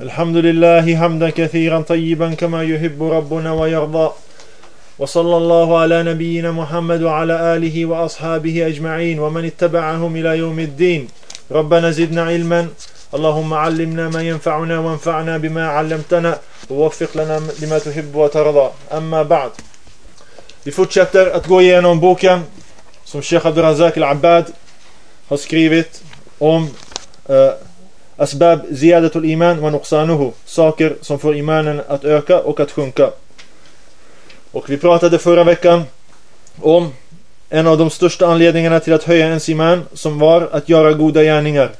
الحمد لله حمدا كثيرا طيبا كما يحب ربنا ويرضى. وصلى الله على نبينا محمد وعلى آله وأصحابه أجمعين. ومن اتبعهم إلى يوم الدين. ربنا زدنا علما. اللهم علمنا ما ينفعنا وانفعنا بما علمتنا. ووفق لنا لما تحب وترضى. أما بعد. Vi fortsätter att gå igenom boken som Sheikh Abdurazak al-Abbad har skrivit om uh, Asbab ziyadatul iman wa nuqsanuhu. Saker som får imanen att öka och att sjunka. Och vi pratade förra veckan om en av de största anledningarna till att höja ens iman som var att göra goda gärningar.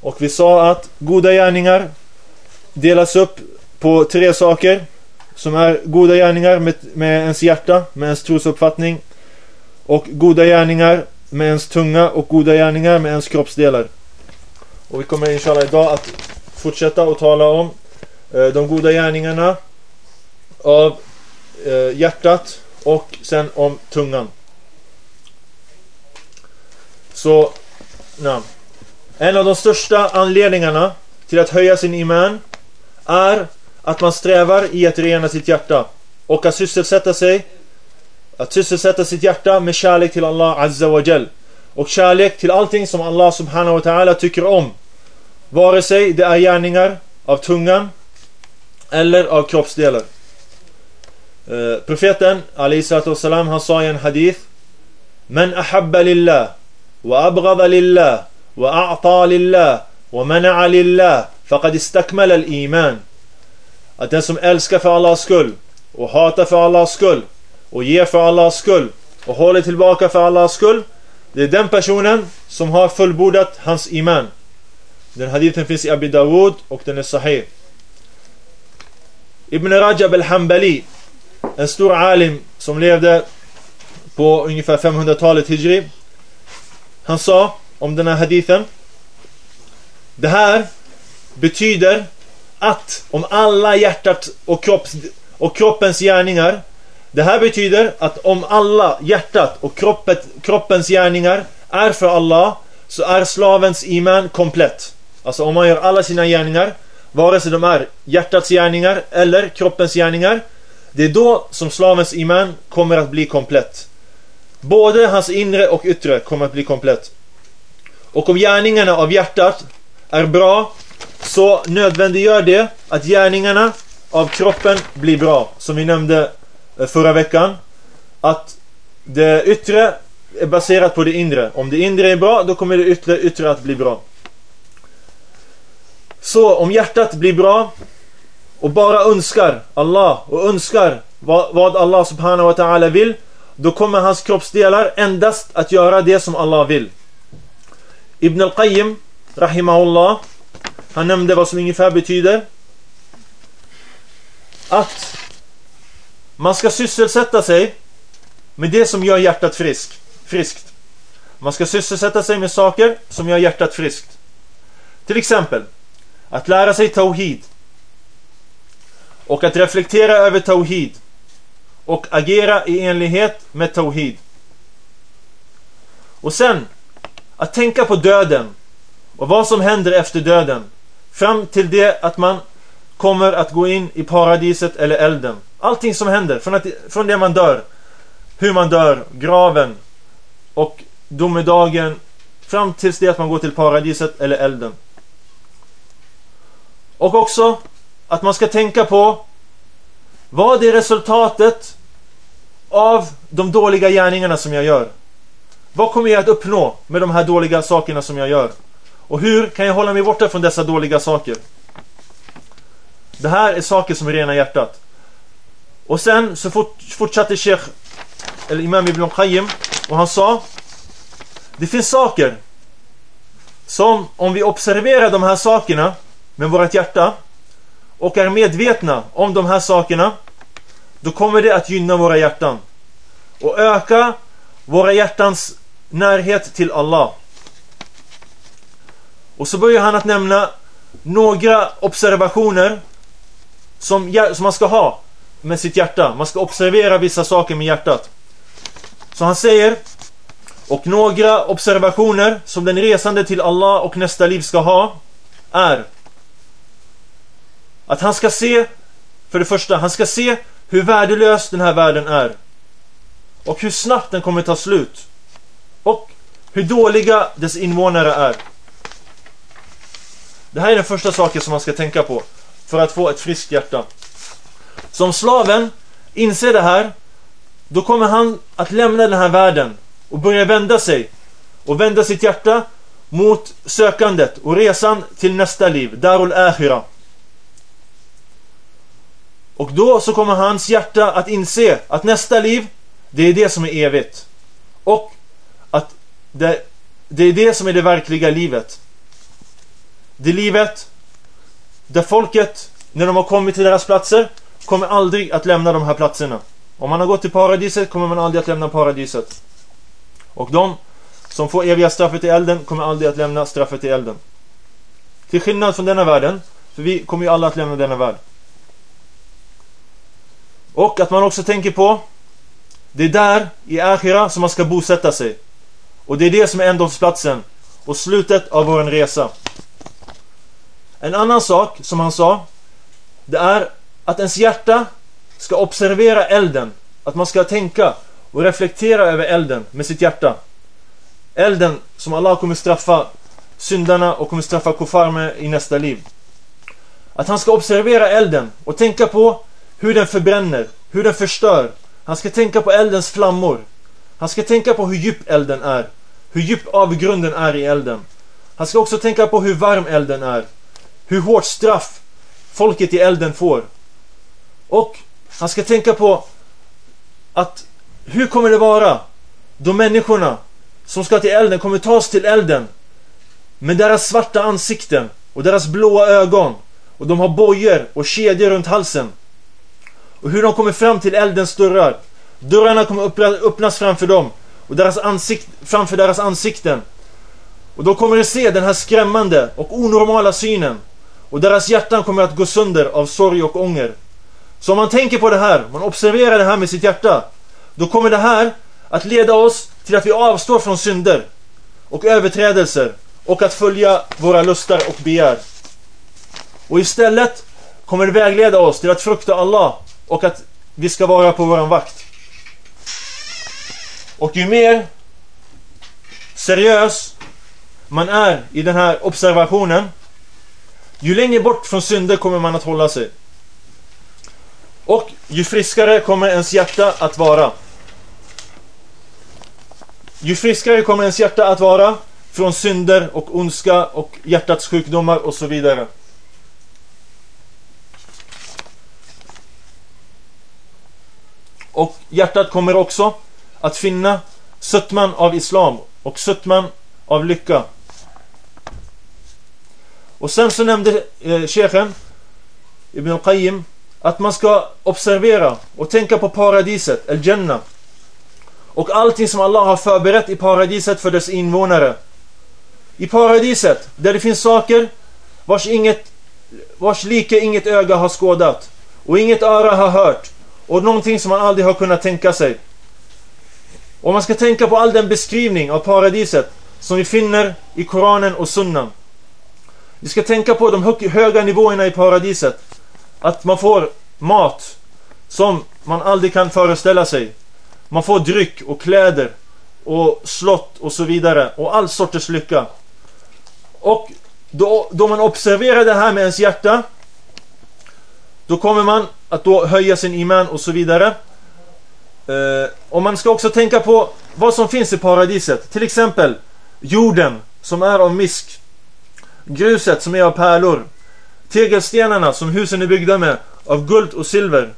Och vi sa att goda gärningar delas upp på tre saker som är goda gärningar med, med ens hjärta, med ens trosuppfattning och goda gärningar med ens tunga och goda gärningar med ens kroppsdelar. Och vi kommer inshallah idag att fortsätta att tala om eh, de goda gärningarna av eh, hjärtat och sen om tungan. Så, na. En av de största anledningarna till att höja sin iman är att man strävar i att rena sitt hjärta och att sysselsätta sig att sysselsätta sitt hjärta med kärlek till Allah Azza wa Jal och kärlek till allting som Allah subhanahu wa ta'ala tycker om vare sig det är gärningar av tungan eller av kroppsdelar uh, profeten salam han sa i en hadith Men ahabba lillah wa abghada lillah wa a'ta lillah wa mana'a lillah faqad istakmala al-iman att den som älskar för Allahs skull och hatar för Allahs skull och ger för Allahs skull och håller tillbaka för Allahs skull det är den personen som har fullbordat hans iman. Den hadithen finns i Abi Dawud och den är sahih. Ibn Rajab al-Hambali en stor alim som levde på ungefär 500-talet hijri han sa om den här hadithen det här betyder att om alla hjärtat och, kropps, och kroppens gärningar det här betyder att om alla hjärtat och kroppet, kroppens gärningar är för Allah så är slavens iman komplett. Alltså om man gör alla sina gärningar vare sig de är hjärtats gärningar eller kroppens gärningar det är då som slavens iman kommer att bli komplett. Både hans inre och yttre kommer att bli komplett. Och om gärningarna av hjärtat är bra så nödvändiggör det att gärningarna av kroppen blir bra. Som vi nämnde eh, förra veckan. Att det yttre är baserat på det inre. Om det inre är bra, då kommer det yttre, yttre att bli bra. Så om hjärtat blir bra och bara önskar Allah och önskar vad, vad Allah subhanahu wa ta'ala vill då kommer hans kroppsdelar endast att göra det som Allah vill. Ibn al-Qayyim rahimahullah han nämnde vad som ungefär betyder att man ska sysselsätta sig med det som gör hjärtat frisk, friskt. Man ska sysselsätta sig med saker som gör hjärtat friskt. Till exempel att lära sig tawhid och att reflektera över tawhid och agera i enlighet med tawhid. Och sen att tänka på döden och vad som händer efter döden. Fram till det att man kommer att gå in i paradiset eller elden. Allting som händer från, att, från det man dör. Hur man dör, graven och domedagen fram tills det att man går till paradiset eller elden. Och också att man ska tänka på vad är resultatet av de dåliga gärningarna som jag gör? Vad kommer jag att uppnå med de här dåliga sakerna som jag gör? Och hur kan jag hålla mig borta från dessa dåliga saker? Det här är saker som är rena hjärtat. Och sen så fort, fortsatte Sheikh eller Imam Ibn Qayyim och han sa Det finns saker som om vi observerar de här sakerna med vårt hjärta och är medvetna om de här sakerna då kommer det att gynna våra hjärtan och öka våra hjärtans närhet till Allah. Och så börjar han att nämna några observationer som, som man ska ha med sitt hjärta. Man ska observera vissa saker med hjärtat. Så han säger och några observationer som den resande till Allah och nästa liv ska ha är att han ska se, för det första, han ska se hur värdelös den här världen är. Och hur snabbt den kommer ta slut. Och hur dåliga dess invånare är. Det här är den första saken som man ska tänka på för att få ett friskt hjärta. Så om slaven inser det här, då kommer han att lämna den här världen och börja vända sig och vända sitt hjärta mot sökandet och resan till nästa liv, Darul Akhira. Och då så kommer hans hjärta att inse att nästa liv, det är det som är evigt. Och att det, det är det som är det verkliga livet. Det livet där folket, när de har kommit till deras platser, kommer aldrig att lämna de här platserna. Om man har gått till paradiset kommer man aldrig att lämna paradiset. Och de som får eviga straffet i elden kommer aldrig att lämna straffet i elden. Till skillnad från denna världen, för vi kommer ju alla att lämna denna värld. Och att man också tänker på det är där i Akhira som man ska bosätta sig. Och det är det som är ändomsplatsen och slutet av vår resa. En annan sak som han sa det är att ens hjärta ska observera elden. Att man ska tänka och reflektera över elden med sitt hjärta. Elden som Allah kommer straffa syndarna och kommer straffa kofar med i nästa liv. Att han ska observera elden och tänka på hur den förbränner, hur den förstör. Han ska tänka på eldens flammor. Han ska tänka på hur djup elden är. Hur djup avgrunden är i elden. Han ska också tänka på hur varm elden är. Hur hårt straff folket i elden får. Och han ska tänka på att hur kommer det vara då människorna som ska till elden kommer tas till elden med deras svarta ansikten och deras blåa ögon och de har bojor och kedjor runt halsen. Och hur de kommer fram till eldens dörrar. Dörrarna kommer öppnas framför dem och deras ansikt, framför deras ansikten. Och då kommer de se den här skrämmande och onormala synen. Och deras hjärtan kommer att gå sönder av sorg och ånger. Så om man tänker på det här, man observerar det här med sitt hjärta. Då kommer det här att leda oss till att vi avstår från synder och överträdelser och att följa våra lustar och begär. Och istället kommer det vägleda oss till att frukta Allah och att vi ska vara på våran vakt. Och ju mer seriös man är i den här observationen ju längre bort från synder kommer man att hålla sig. Och ju friskare kommer ens hjärta att vara. Ju friskare kommer ens hjärta att vara från synder och ondska och hjärtats sjukdomar och så vidare. Och hjärtat kommer också att finna sötman av islam och sötman av lycka. Och sen så nämnde eh, chefen Ibn al-Qayyim att man ska observera och tänka på paradiset, al-Jannah. Och allting som Allah har förberett i paradiset för dess invånare. I paradiset, där det finns saker vars, inget, vars like inget öga har skådat. Och inget öra har hört. Och någonting som man aldrig har kunnat tänka sig. Och man ska tänka på all den beskrivning av paradiset som vi finner i Koranen och Sunnan. Vi ska tänka på de höga nivåerna i paradiset. Att man får mat som man aldrig kan föreställa sig. Man får dryck och kläder och slott och så vidare och all sorters lycka. Och då, då man observerar det här med ens hjärta då kommer man att då höja sin iman och så vidare. Eh, och man ska också tänka på vad som finns i paradiset. Till exempel jorden som är av misk. Gruset som är av pärlor. Tegelstenarna som husen är byggda med av guld och silver.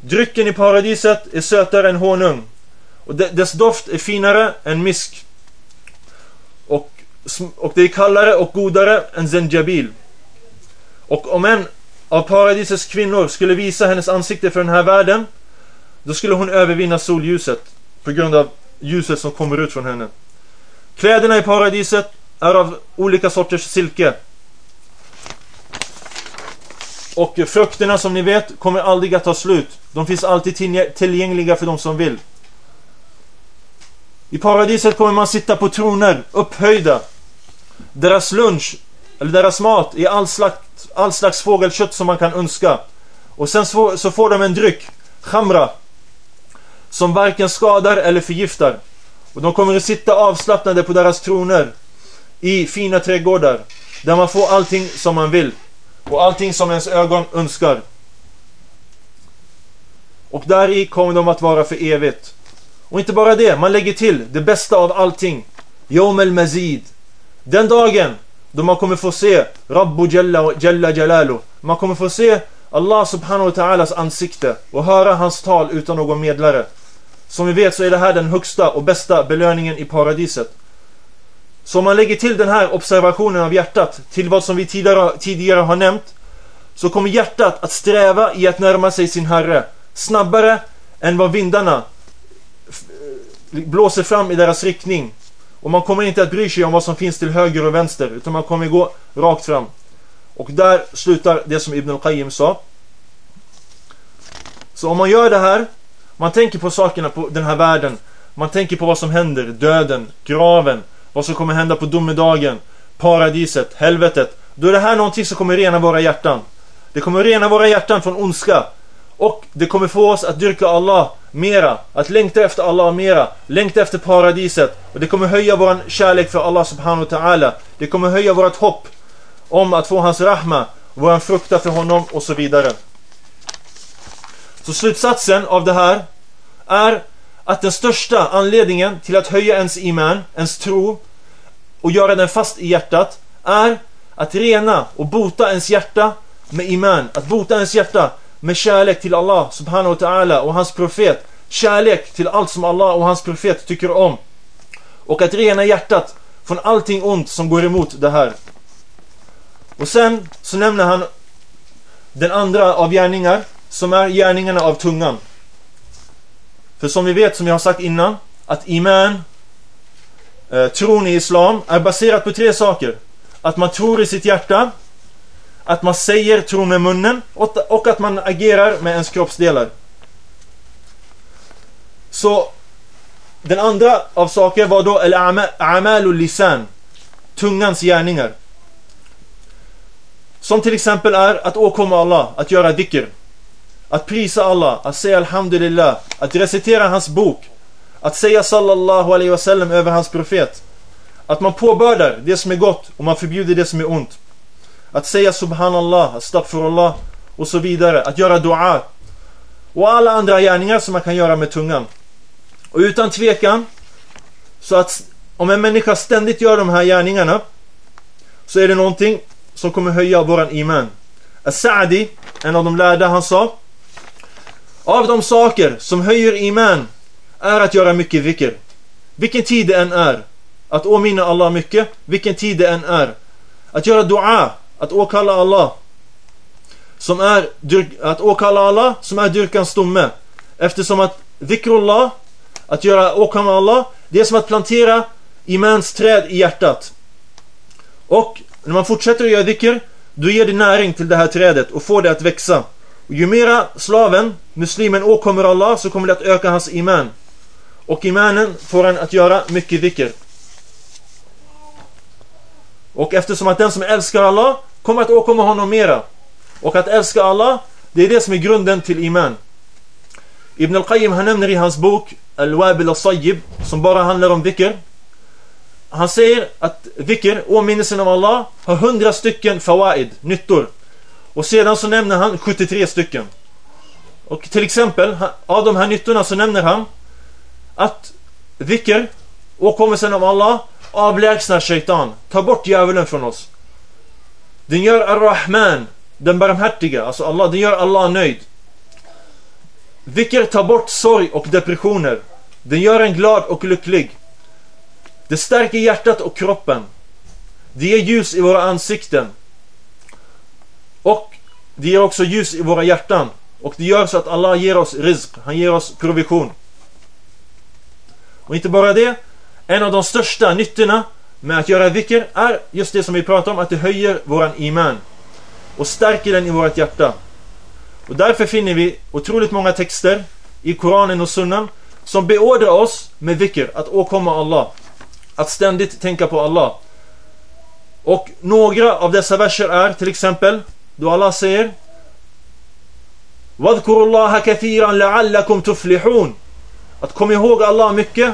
Drycken i paradiset är sötare än honung. Och dess doft är finare än misk. Och, och det är kallare och godare än zenjabil. Och om en av paradisets kvinnor skulle visa hennes ansikte för den här världen då skulle hon övervinna solljuset på grund av ljuset som kommer ut från henne. Kläderna i paradiset är av olika sorters silke. Och frukterna som ni vet kommer aldrig att ta slut. De finns alltid tillgängliga för de som vill. I paradiset kommer man sitta på troner, upphöjda. Deras lunch eller deras mat är all slags, all slags fågelkött som man kan önska. Och sen så, så får de en dryck, chamra, som varken skadar eller förgiftar. Och de kommer att sitta avslappnade på deras troner i fina trädgårdar där man får allting som man vill och allting som ens ögon önskar. Och där i kommer de att vara för evigt. Och inte bara det, man lägger till det bästa av allting. Yom el Mazid. Den dagen då man kommer få se Rabbu Jalla, Jalla Jalalu. Man kommer få se Allah subhanahu wa ta'alas ansikte och höra hans tal utan någon medlare. Som vi vet så är det här den högsta och bästa belöningen i paradiset. Så om man lägger till den här observationen av hjärtat till vad som vi tidigare, tidigare har nämnt så kommer hjärtat att sträva i att närma sig sin Herre snabbare än vad vindarna blåser fram i deras riktning. Och man kommer inte att bry sig om vad som finns till höger och vänster utan man kommer gå rakt fram. Och där slutar det som Ibn al-Qayyim sa. Så om man gör det här, man tänker på sakerna på den här världen. Man tänker på vad som händer, döden, graven, vad som kommer hända på domedagen, paradiset, helvetet. Då är det här någonting som kommer rena våra hjärtan. Det kommer rena våra hjärtan från ondska. Och det kommer få oss att dyrka Allah mera, att längta efter Allah mera, längta efter paradiset. Och det kommer höja vår kärlek för Allah subhanahu wa ta'ala. Det kommer höja vårt hopp om att få hans rahma, vår frukta för honom och så vidare. Så slutsatsen av det här är att den största anledningen till att höja ens iman, ens tro och göra den fast i hjärtat är att rena och bota ens hjärta med iman. Att bota ens hjärta med kärlek till Allah subhanahu wa ta'ala och hans profet. Kärlek till allt som Allah och hans profet tycker om. Och att rena hjärtat från allting ont som går emot det här. Och sen så nämner han den andra av gärningar som är gärningarna av tungan. För som vi vet, som jag har sagt innan, att iman, eh, tron i islam, är baserat på tre saker. Att man tror i sitt hjärta, att man säger tro med munnen och att man agerar med ens kroppsdelar. Så den andra av saker var då al-amalul lisan, tungans gärningar. Som till exempel är att åkomma Allah, att göra dikr, Att prisa Allah, att säga Alhamdulillah, att recitera hans bok. Att säga sallallahu alaihi wasallam över hans profet. Att man påbördar det som är gott och man förbjuder det som är ont. Att säga subhanallah, astaghfirullah och så vidare. Att göra dua. Och alla andra gärningar som man kan göra med tungan. Och utan tvekan så att om en människa ständigt gör de här gärningarna så är det någonting som kommer höja våran iman. As-Sa'di, en av de lärda, han sa Av de saker som höjer iman är att göra mycket vikr. Vilken tid det än är. Att åminna Allah mycket, vilken tid det än är. Att göra dua, att åkalla Allah. Som är, att åkalla Allah som är dyrkans stomme. Eftersom att dhikrullah, att göra åkalla Allah, det är som att plantera imans träd i hjärtat. Och när man fortsätter att göra dhikr, då ger det näring till det här trädet och får det att växa. Och ju mera slaven, muslimen, åkommer Allah så kommer det att öka hans iman. Och imanen får han att göra mycket dhikr. Och eftersom att den som älskar Allah kommer att åkomma honom mera. Och att älska Allah, det är det som är grunden till iman. Ibn al-Qayyim han nämner i hans bok Al-Wabil al-Sayyib som bara handlar om dhikr han säger att dhikr, åminnelsen av Allah, har hundra stycken fawaid, nyttor. Och sedan så nämner han 73 stycken. Och till exempel, av de här nyttorna så nämner han att dhikr, åkommelsen av Allah, avlägsnar shaitan, tar bort djävulen från oss. Den gör Ar-Rahman, den barmhärtiga, alltså Allah, den gör Allah nöjd. Dhikr tar bort sorg och depressioner. Den gör en glad och lycklig. Det stärker hjärtat och kroppen. Det ger ljus i våra ansikten. Och det ger också ljus i våra hjärtan. Och det gör så att Allah ger oss rizq. Han ger oss provision. Och inte bara det. En av de största nyttorna med att göra dhikr är just det som vi pratar om. Att det höjer våran iman. Och stärker den i vårt hjärta. Och därför finner vi otroligt många texter i Koranen och Sunnan som beordrar oss med dhikr, att åkomma Allah. Att ständigt tänka på Allah. Och några av dessa verser är till exempel då Allah säger واذكروا الله كثيرا لعلكم تفلحون Att komma ihåg Allah mycket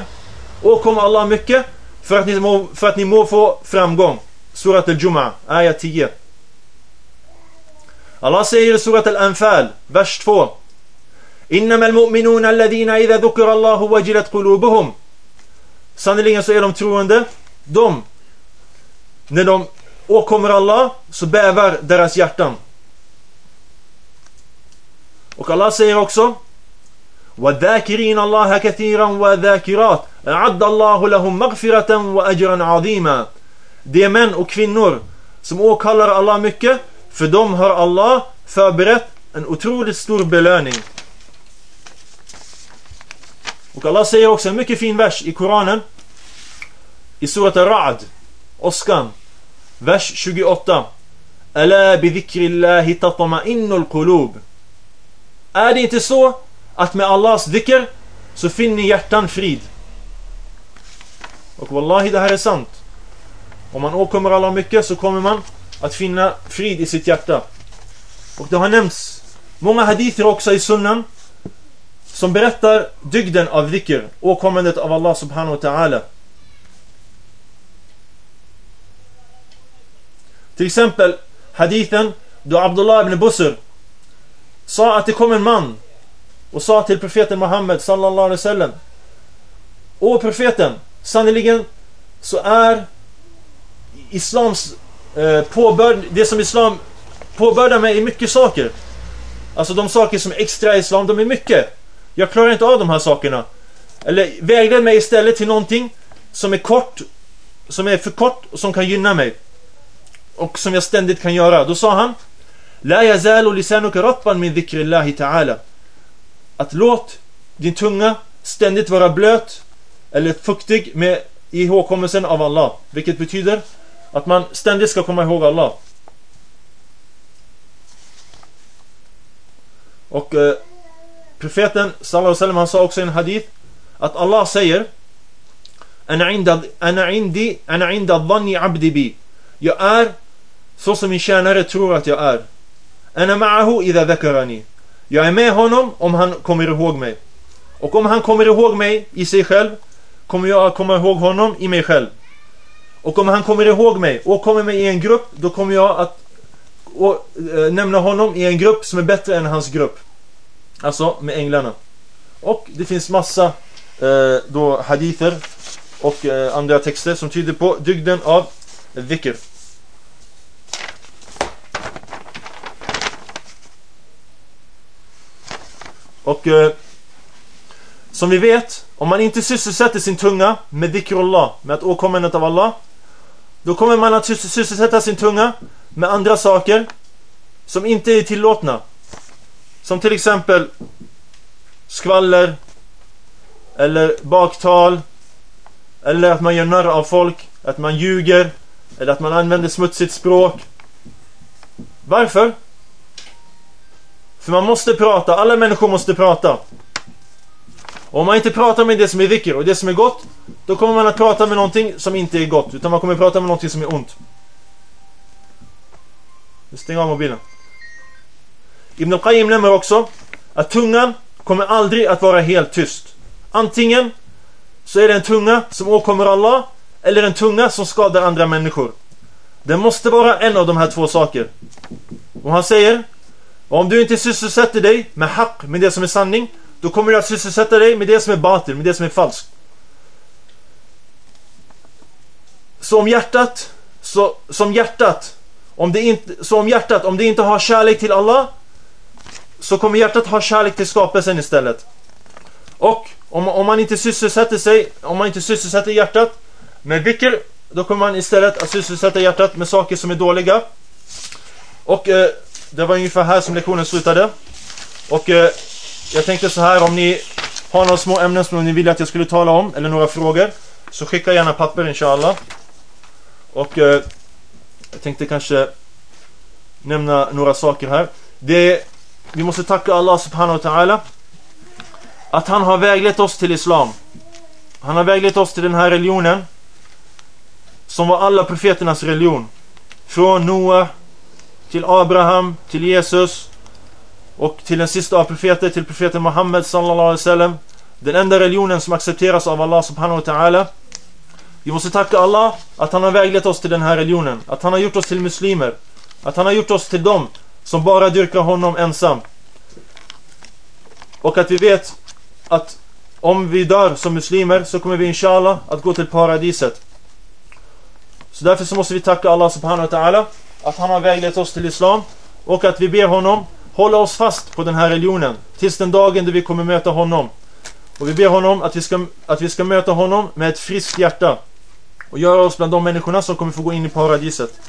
och komma Allah mycket för att ni må, för att ni må få framgång. Surat al-Jum'a, ayat 10. Allah säger i Surat al-Anfal, vers 2. Innama al-mu'minuna alladhina idha dhukira Allahu wajilat qulubuhum. Sannoliken så är de troende. De, när de åkommer Allah så bävar deras hjärtan. Och Allah säger också وَذَاكِرِينَ اللَّهَ كَثِيرًا وَذَاكِرَاتٍ أَعَدَّ اللَّهُ لَهُمْ مَغْفِرَةً وَأَجْرًا عَظِيمًا De män och kvinnor som åkallar Allah mycket, för dem har Allah förberett en otroligt stor belöning. Och Allah säger också en mycket fin vers i Koranen. I surat Al-Ra'd, Oskan, vers 28. Ala bi dhikrillahi tatma'innul qulub. Är det inte så att med Allahs dhikr så finner hjärtan frid? Och wallahi det här är sant. Om man åkommer Allah mycket så kommer man att finna frid i sitt hjärta. Och det har nämnts många hadither också i sunnan som berättar dygden av dhikr, åkommandet av Allah subhanahu wa ta'ala. Till exempel hadithen då Abdullah ibn Busr sa att det kom en man och sa till profeten Muhammed sallallahu alaihi wasallam Å profeten, sannoliken så är Islams eh, påbörd, det som Islam påbördar mig är mycket saker. Alltså de saker som är extra Islam, de är mycket. Jag klarar inte av de här sakerna. Eller vägled mig istället till någonting som är kort, som är för kort och som kan gynna mig. Och som jag ständigt kan göra. Då sa han La yazalu lisanuka ratban min dhikrillahi ta'ala. Att låt din tunga ständigt vara blöt eller fuktig med ihågkommelsen av Allah. Vilket betyder att man ständigt ska komma ihåg Allah. Och eh, profeten sallallahu alaihi wasallam han sa också i en hadith att Allah säger ana indi ana inda dhanni abdi bi. Jag är så som min tjänare tror att jag är. Ana ma'ahu idha dhakarani. Jag är med honom om han kommer ihåg mig. Och om han kommer ihåg mig i sig själv kommer jag komma ihåg honom i mig själv. Och om han kommer ihåg mig och kommer med i en grupp då kommer jag att och, äh, nämna honom i en grupp som är bättre än hans grupp. Alltså med änglarna. Och det finns massa äh, då hadither och äh, andra texter som tyder på dygden av vikr. Och eh, som vi vet, om man inte sysselsätter sin tunga med dhikrullah, med att åkommandet av Allah, då kommer man att sysselsätta sin tunga med andra saker som inte är tillåtna. Som till exempel skvaller eller baktal eller att man gör narr av folk, att man ljuger eller att man använder smutsigt språk. Varför? För man måste prata, alla människor måste prata. Och om man inte pratar med det som är vicker och det som är gott, då kommer man att prata med någonting som inte är gott, utan man kommer att prata med någonting som är ont. Stäng av mobilen. Ibn al-Qayyim nämner också att tungan kommer aldrig att vara helt tyst. Antingen så är det en tunga som åkommer Allah eller en tunga som skadar andra människor. Det måste vara en av de här två saker. Och han säger om du inte sysselsätter dig med haq, med det som är sanning då kommer du att sysselsätta dig med det som är batil, med det som är falskt. Så om hjärtat så, som hjärtat om det inte, så om hjärtat, om det inte har kärlek till Allah så kommer hjärtat ha kärlek till skapelsen istället. Och om, om man inte sysselsätter sig, om man inte sysselsätter hjärtat med dhikr, då kommer man istället att sysselsätta hjärtat med saker som är dåliga. Och eh, det var ungefär här som lektionen slutade. Och eh, jag tänkte så här, om ni har några små ämnen som ni vill att jag skulle tala om, eller några frågor, så skicka gärna papper inshallah. Och eh, jag tänkte kanske nämna några saker här. Det vi måste tacka Allah subhanahu wa ta'ala att han har väglett oss till Islam. Han har väglett oss till den här religionen som var alla profeternas religion. från Noah till Abraham, till Jesus och till den sista av profeter, till profeten Muhammed sallallahu alaihi wasallam. Den enda religionen som accepteras av Allah subhanahu wa ta'ala. Vi måste tacka Allah att han har väglett oss till den här religionen. Att han har gjort oss till muslimer. Att han har gjort oss till dem som bara dyrkar honom ensam. Och att vi vet att om vi dör som muslimer så kommer vi inshallah att gå till paradiset. Så därför så måste vi tacka Allah subhanahu wa ta'ala att han har väglett oss till Islam och att vi ber honom hålla oss fast på den här religionen tills den dagen då vi kommer möta honom. Och vi ber honom att vi ska, att vi ska möta honom med ett friskt hjärta och göra oss bland de människorna som kommer få gå in i paradiset.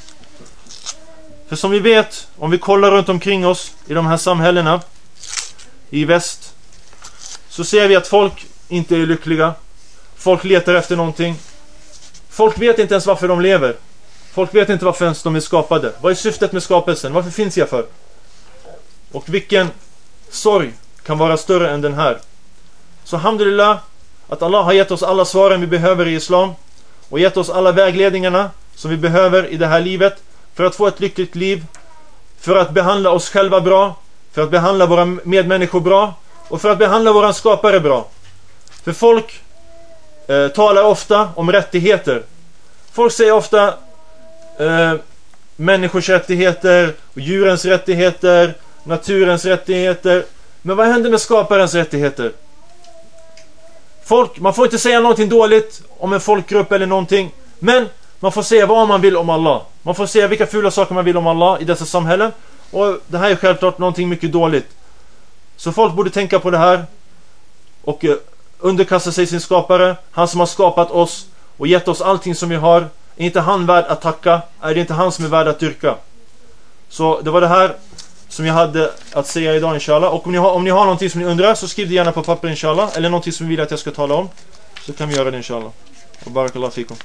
För som vi vet, om vi kollar runt omkring oss i de här samhällena i väst så ser vi att folk inte är lyckliga. Folk letar efter någonting. Folk vet inte ens varför de lever. Folk vet inte varför ens de är skapade. Vad är syftet med skapelsen? Varför finns jag för? Och vilken sorg kan vara större än den här? Så hamdulillah att Allah har gett oss alla svaren vi behöver i Islam och gett oss alla vägledningarna som vi behöver i det här livet för att få ett lyckligt liv, för att behandla oss själva bra, för att behandla våra medmänniskor bra och för att behandla våran skapare bra. För folk eh, talar ofta om rättigheter. Folk säger ofta eh, människors rättigheter, djurens rättigheter, naturens rättigheter. Men vad händer med skaparens rättigheter? Folk, man får inte säga någonting dåligt om en folkgrupp eller någonting. Men man får säga vad man vill om Allah. Man får säga vilka fula saker man vill om Allah i dessa samhällen. Och det här är självklart någonting mycket dåligt. Så folk borde tänka på det här. Och eh, underkasta sig sin skapare. Han som har skapat oss och gett oss allting som vi har. Är inte han värd att tacka? Är det inte han som är värd att dyrka? Så det var det här som jag hade att säga idag inshallah. Och om ni har, om ni har någonting som ni undrar så skriv det gärna på papper inshallah. Eller någonting som ni vill att jag ska tala om. Så kan vi göra det inshallah. Och barakallah fikum.